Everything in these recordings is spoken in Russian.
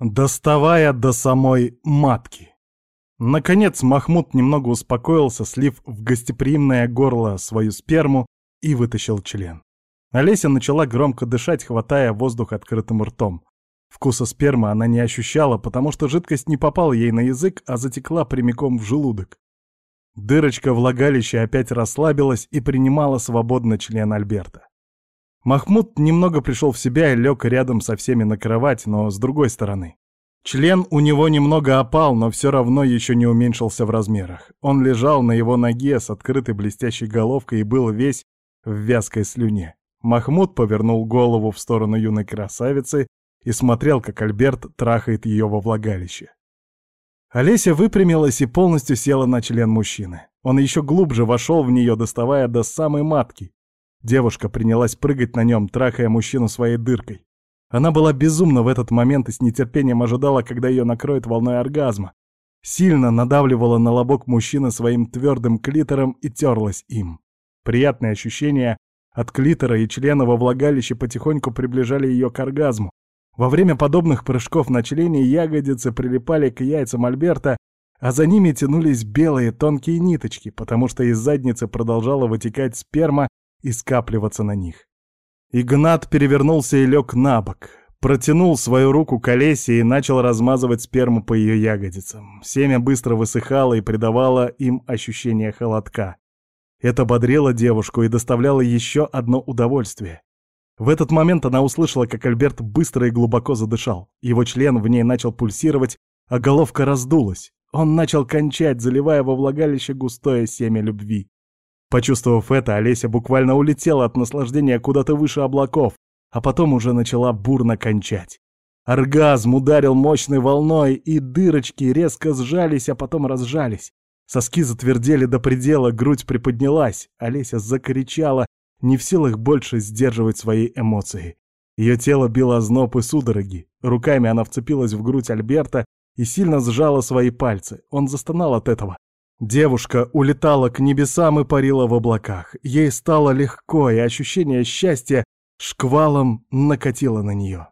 доставая до самой матки. Наконец Махмуд немного успокоился, слив в гостеприимное горло свою сперму и вытащил член. Олеся начала громко дышать, хватая воздух открытым ртом. Вкуса спермы она не ощущала, потому что жидкость не попала ей на язык, а затекла прямиком в желудок. Дырочка влагалища опять расслабилась и принимала свободно член Альберта. Махмуд немного пришел в себя и лег рядом со всеми на кровать, но с другой стороны. Член у него немного опал, но все равно еще не уменьшился в размерах. Он лежал на его ноге с открытой блестящей головкой и был весь в вязкой слюне. Махмуд повернул голову в сторону юной красавицы и смотрел, как Альберт трахает ее во влагалище. Олеся выпрямилась и полностью села на член мужчины. Он еще глубже вошел в нее, доставая до самой матки. Девушка принялась прыгать на нем, трахая мужчину своей дыркой. Она была безумна в этот момент и с нетерпением ожидала, когда ее накроет волной оргазма. Сильно надавливала на лобок мужчины своим твердым клитором и терлась им. Приятные ощущения от клитора и члена во влагалище потихоньку приближали ее к оргазму. Во время подобных прыжков на члене ягодицы прилипали к яйцам Альберта, а за ними тянулись белые тонкие ниточки, потому что из задницы продолжала вытекать сперма и скапливаться на них. Игнат перевернулся и лег на бок, протянул свою руку к Олесе и начал размазывать сперму по ее ягодицам. Семя быстро высыхало и придавало им ощущение холодка. Это бодрило девушку и доставляло еще одно удовольствие. В этот момент она услышала, как Альберт быстро и глубоко задышал. Его член в ней начал пульсировать, а головка раздулась. Он начал кончать, заливая во влагалище густое семя любви. Почувствовав это, Олеся буквально улетела от наслаждения куда-то выше облаков, а потом уже начала бурно кончать. Оргазм ударил мощной волной, и дырочки резко сжались, а потом разжались. Соски затвердели до предела, грудь приподнялась. Олеся закричала, не в силах больше сдерживать свои эмоции. Ее тело било озноб и судороги. Руками она вцепилась в грудь Альберта и сильно сжала свои пальцы. Он застонал от этого. Девушка улетала к небесам и парила в облаках. Ей стало легко, и ощущение счастья шквалом накатило на нее.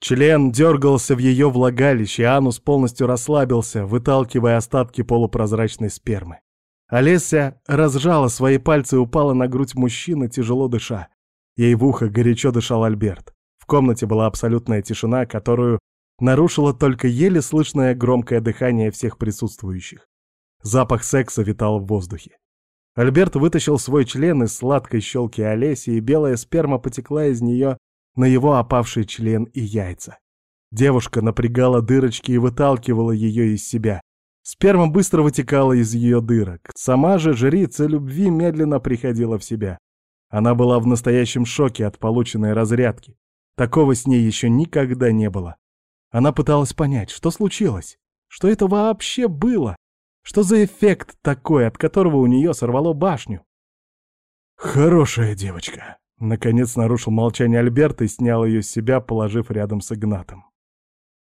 Член дергался в ее влагалище, анус полностью расслабился, выталкивая остатки полупрозрачной спермы. Олеся разжала свои пальцы и упала на грудь мужчины, тяжело дыша. Ей в ухо горячо дышал Альберт. В комнате была абсолютная тишина, которую нарушило только еле слышное громкое дыхание всех присутствующих. Запах секса витал в воздухе. Альберт вытащил свой член из сладкой щелки Олеси, и белая сперма потекла из нее на его опавший член и яйца. Девушка напрягала дырочки и выталкивала ее из себя. Сперма быстро вытекала из ее дырок. Сама же жрица любви медленно приходила в себя. Она была в настоящем шоке от полученной разрядки. Такого с ней еще никогда не было. Она пыталась понять, что случилось, что это вообще было, что за эффект такой, от которого у нее сорвало башню. «Хорошая девочка», — наконец нарушил молчание Альберт и снял ее с себя, положив рядом с Игнатом.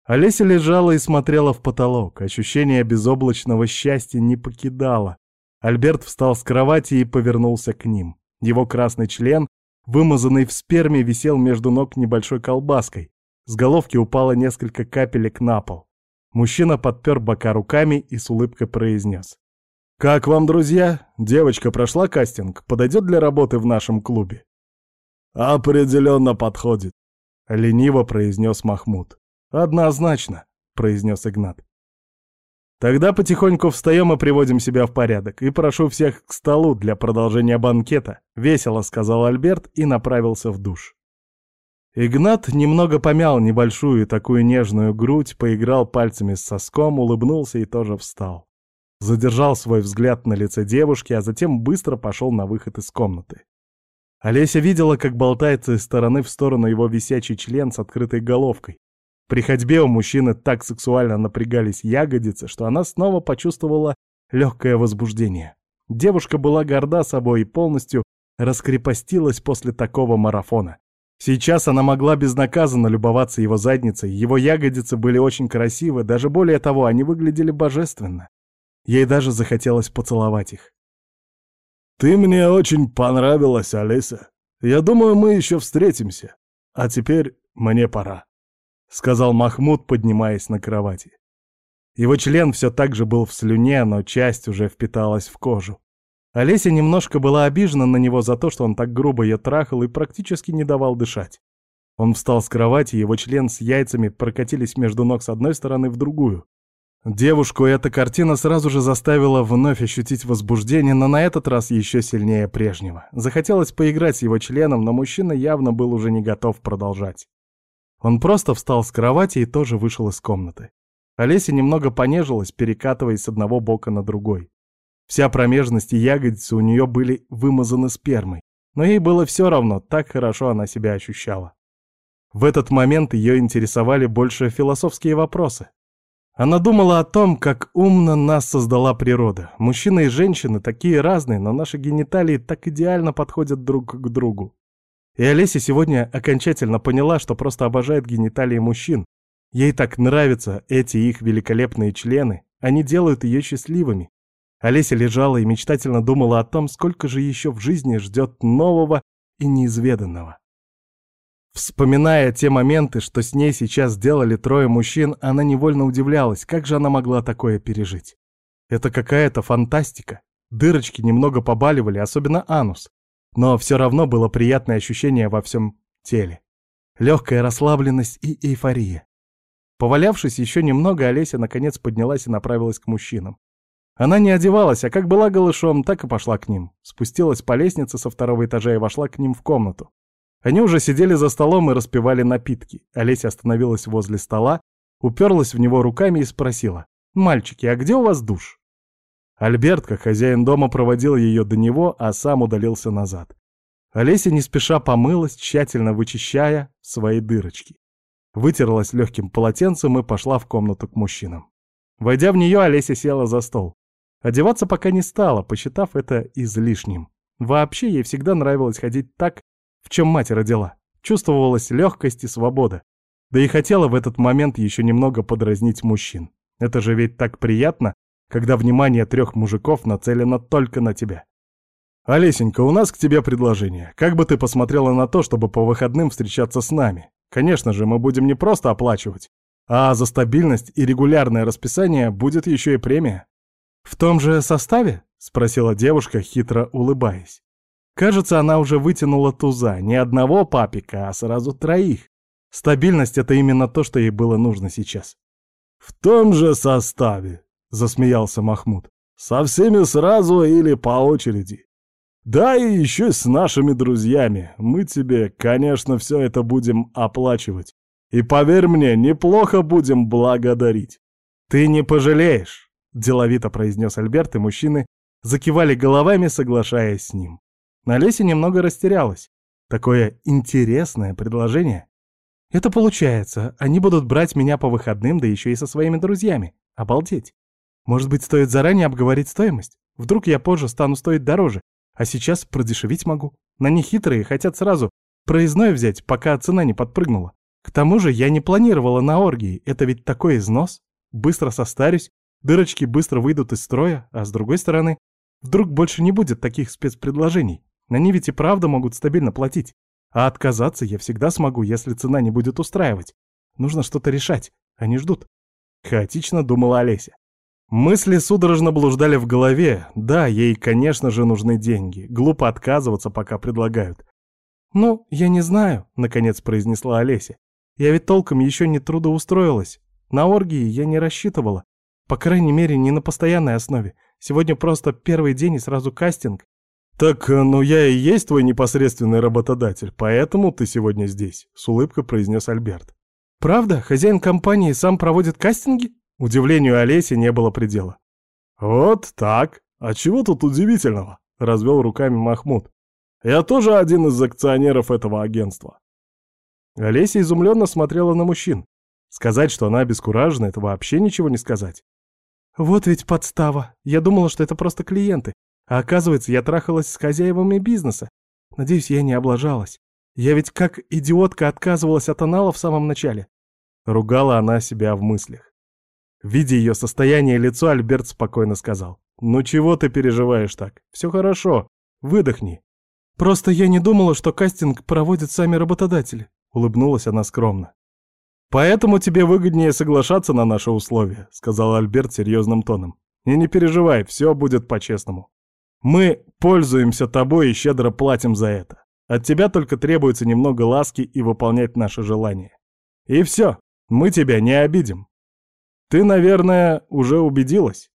Олеся лежала и смотрела в потолок. Ощущение безоблачного счастья не покидало. Альберт встал с кровати и повернулся к ним. Его красный член, вымазанный в сперме, висел между ног небольшой колбаской. С головки упало несколько капелек на пол. Мужчина подпер бока руками и с улыбкой произнес. «Как вам, друзья? Девочка прошла кастинг, подойдет для работы в нашем клубе?» «Определенно подходит», — лениво произнес Махмуд. «Однозначно», — произнес Игнат. «Тогда потихоньку встаем и приводим себя в порядок, и прошу всех к столу для продолжения банкета», — весело сказал Альберт и направился в душ. Игнат немного помял небольшую такую нежную грудь, поиграл пальцами с соском, улыбнулся и тоже встал. Задержал свой взгляд на лице девушки, а затем быстро пошел на выход из комнаты. Олеся видела, как болтается из стороны в сторону его висячий член с открытой головкой. При ходьбе у мужчины так сексуально напрягались ягодицы, что она снова почувствовала легкое возбуждение. Девушка была горда собой и полностью раскрепостилась после такого марафона. Сейчас она могла безнаказанно любоваться его задницей, его ягодицы были очень красивы, даже более того, они выглядели божественно. Ей даже захотелось поцеловать их. «Ты мне очень понравилась, Алиса. Я думаю, мы еще встретимся. А теперь мне пора». сказал Махмуд, поднимаясь на кровати. Его член все так же был в слюне, но часть уже впиталась в кожу. Олеся немножко была обижена на него за то, что он так грубо ее трахал и практически не давал дышать. Он встал с кровати, его член с яйцами прокатились между ног с одной стороны в другую. Девушку эта картина сразу же заставила вновь ощутить возбуждение, но на этот раз еще сильнее прежнего. Захотелось поиграть с его членом, но мужчина явно был уже не готов продолжать. Он просто встал с кровати и тоже вышел из комнаты. Олеся немного понежилась, перекатываясь с одного бока на другой. Вся промежность и ягодицы у нее были вымазаны спермой, но ей было все равно, так хорошо она себя ощущала. В этот момент ее интересовали больше философские вопросы. Она думала о том, как умно нас создала природа. Мужчины и женщины такие разные, но наши гениталии так идеально подходят друг к другу. И Олеся сегодня окончательно поняла, что просто обожает гениталии мужчин. Ей так нравятся эти их великолепные члены, они делают ее счастливыми. Олеся лежала и мечтательно думала о том, сколько же еще в жизни ждет нового и неизведанного. Вспоминая те моменты, что с ней сейчас сделали трое мужчин, она невольно удивлялась, как же она могла такое пережить. Это какая-то фантастика. Дырочки немного побаливали, особенно анус. Но все равно было приятное ощущение во всем теле. Легкая расслабленность и эйфория. Повалявшись еще немного, Олеся наконец поднялась и направилась к мужчинам. Она не одевалась, а как была голышом, так и пошла к ним. Спустилась по лестнице со второго этажа и вошла к ним в комнату. Они уже сидели за столом и распивали напитки. Олеся остановилась возле стола, уперлась в него руками и спросила. «Мальчики, а где у вас душ?» Альберт, как хозяин дома, проводил ее до него, а сам удалился назад. Олеся не спеша помылась, тщательно вычищая свои дырочки. Вытерлась легким полотенцем и пошла в комнату к мужчинам. Войдя в нее, Олеся села за стол. Одеваться пока не стала, посчитав это излишним. Вообще ей всегда нравилось ходить так, в чем мать родила. Чувствовалась легкость и свобода. Да и хотела в этот момент еще немного подразнить мужчин. Это же ведь так приятно, когда внимание трех мужиков нацелено только на тебя. «Олесенька, у нас к тебе предложение. Как бы ты посмотрела на то, чтобы по выходным встречаться с нами? Конечно же, мы будем не просто оплачивать, а за стабильность и регулярное расписание будет еще и премия». «В том же составе?» — спросила девушка, хитро улыбаясь. Кажется, она уже вытянула туза, не одного папика, а сразу троих. Стабильность — это именно то, что ей было нужно сейчас. «В том же составе», — засмеялся Махмуд. «Со всеми сразу или по очереди. Да и еще с нашими друзьями. Мы тебе, конечно, все это будем оплачивать. И поверь мне, неплохо будем благодарить. Ты не пожалеешь». — деловито произнес Альберт, и мужчины закивали головами, соглашаясь с ним. Олеся немного растерялась. Такое интересное предложение. Это получается, они будут брать меня по выходным, да еще и со своими друзьями. Обалдеть. Может быть, стоит заранее обговорить стоимость? Вдруг я позже стану стоить дороже, а сейчас продешевить могу. На них хитрые хотят сразу проездной взять, пока цена не подпрыгнула. К тому же я не планировала на оргии, это ведь такой износ. Быстро состарюсь, Дырочки быстро выйдут из строя, а с другой стороны, вдруг больше не будет таких спецпредложений. Они ведь и правда могут стабильно платить. А отказаться я всегда смогу, если цена не будет устраивать. Нужно что-то решать. Они ждут. Хаотично думала Олеся. Мысли судорожно блуждали в голове. Да, ей, конечно же, нужны деньги. Глупо отказываться, пока предлагают. «Ну, я не знаю», — наконец произнесла Олеся. «Я ведь толком еще не трудоустроилась. На оргии я не рассчитывала. По крайней мере, не на постоянной основе. Сегодня просто первый день и сразу кастинг. «Так, э, ну я и есть твой непосредственный работодатель, поэтому ты сегодня здесь», — с улыбкой произнес Альберт. «Правда? Хозяин компании сам проводит кастинги?» Удивлению Олеси не было предела. «Вот так. А чего тут удивительного?» — развел руками Махмуд. «Я тоже один из акционеров этого агентства». Олеся изумленно смотрела на мужчин. Сказать, что она обескуражена, это вообще ничего не сказать. Вот ведь подстава. Я думала, что это просто клиенты. А оказывается, я трахалась с хозяевами бизнеса. Надеюсь, я не облажалась. Я ведь как идиотка отказывалась от анала в самом начале. Ругала она себя в мыслях. Видя ее состояние и лицо, Альберт спокойно сказал. «Ну чего ты переживаешь так? Все хорошо. Выдохни». «Просто я не думала, что кастинг проводят сами работодатели», — улыбнулась она скромно. «Поэтому тебе выгоднее соглашаться на наши условия», — сказал Альберт серьезным тоном. «И не переживай, все будет по-честному. Мы пользуемся тобой и щедро платим за это. От тебя только требуется немного ласки и выполнять наши желания. И все, мы тебя не обидим. Ты, наверное, уже убедилась?»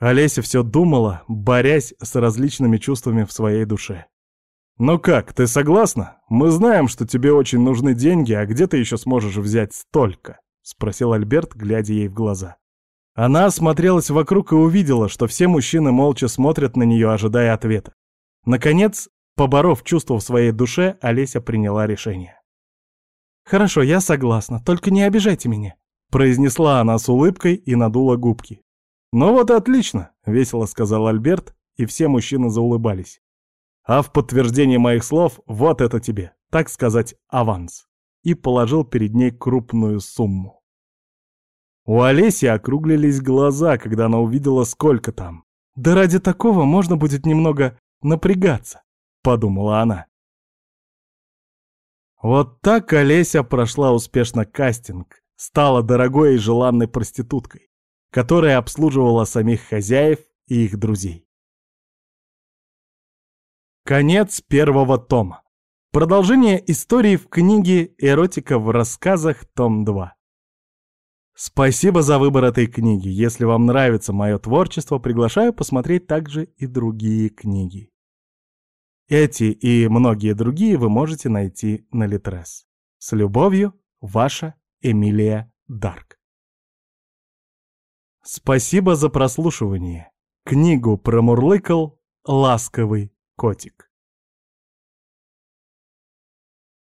Олеся все думала, борясь с различными чувствами в своей душе. «Ну как, ты согласна? Мы знаем, что тебе очень нужны деньги, а где ты еще сможешь взять столько?» — спросил Альберт, глядя ей в глаза. Она осмотрелась вокруг и увидела, что все мужчины молча смотрят на нее, ожидая ответа. Наконец, поборов чувство в своей душе, Олеся приняла решение. «Хорошо, я согласна, только не обижайте меня», — произнесла она с улыбкой и надула губки. «Ну вот и отлично», — весело сказал Альберт, и все мужчины заулыбались. А в подтверждение моих слов вот это тебе, так сказать, аванс. И положил перед ней крупную сумму. У Олеси округлились глаза, когда она увидела, сколько там. «Да ради такого можно будет немного напрягаться», — подумала она. Вот так Олеся прошла успешно кастинг, стала дорогой и желанной проституткой, которая обслуживала самих хозяев и их друзей. Конец первого тома. Продолжение истории в книге «Эротика в рассказах. Том 2». Спасибо за выбор этой книги. Если вам нравится мое творчество, приглашаю посмотреть также и другие книги. Эти и многие другие вы можете найти на Литрес. С любовью, ваша Эмилия Дарк. Спасибо за прослушивание. Книгу промурлыкал ласковый котик.